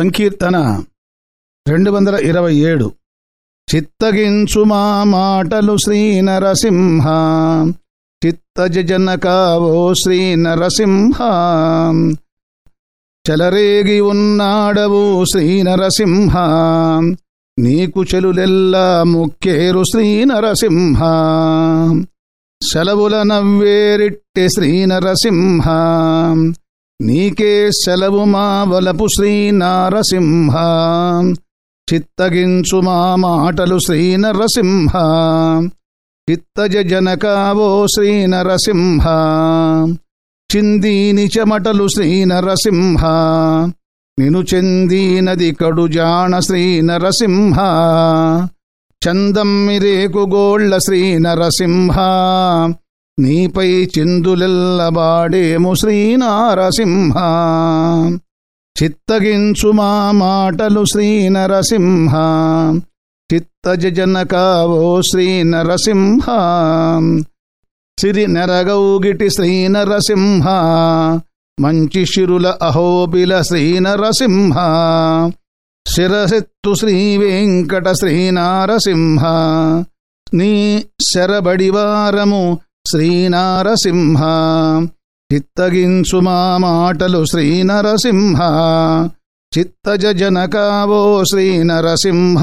సంకీర్తన రెండు వందల ఇరవై ఏడు. చిత్తగించు మా మాటలు శ్రీ నరసింహ చిత్తజనకావో శ్రీ నరసింహ చెలరేగి ఉన్నాడవు శ్రీ నరసింహ నీకు చెలులెల్లా ముక్కేరు శ్రీ నరసింహ సెలవుల నవ్వేరిట్టె శ్రీ నరసింహ నీకే సెలవు మా వలపు శ్రీ నారసింహ చిత్తగించు మా మాటలు శ్రీ నరసింహ చిత్తజ జనకావో శ్రీ నరసింహ చిందీని చెమటలు శ్రీ నరసింహ నిను చెందీనది కడు జాణ శ్రీ నరసింహ చందమ్మిరేకు గోళ్ళ శ్రీ నరసింహ నీపై చిందులెల్లబాడేము శ్రీనారసింహ? చిత్తగించు మా మాటలు శ్రీనరసింహ. చిత్తజనకావో శ్రీనరసింహ. సిరి నెరగౌగిటి శ్రీనరసింహ. మంచి శిరుల అహోబిల శ్రీనరసింహ. శిరసెత్తు శ్రీ వెంకట శ్రీనారసింహ. నీ శరబడివారము శ్రీనారసింహ. చిత్తగించు మా మాటలు శ్రీనరసింహ. చిత్తజ జనకావో శ్రీనరసింహ.